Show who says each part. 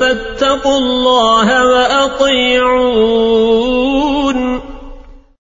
Speaker 1: فاتقوا الله وأطيعون.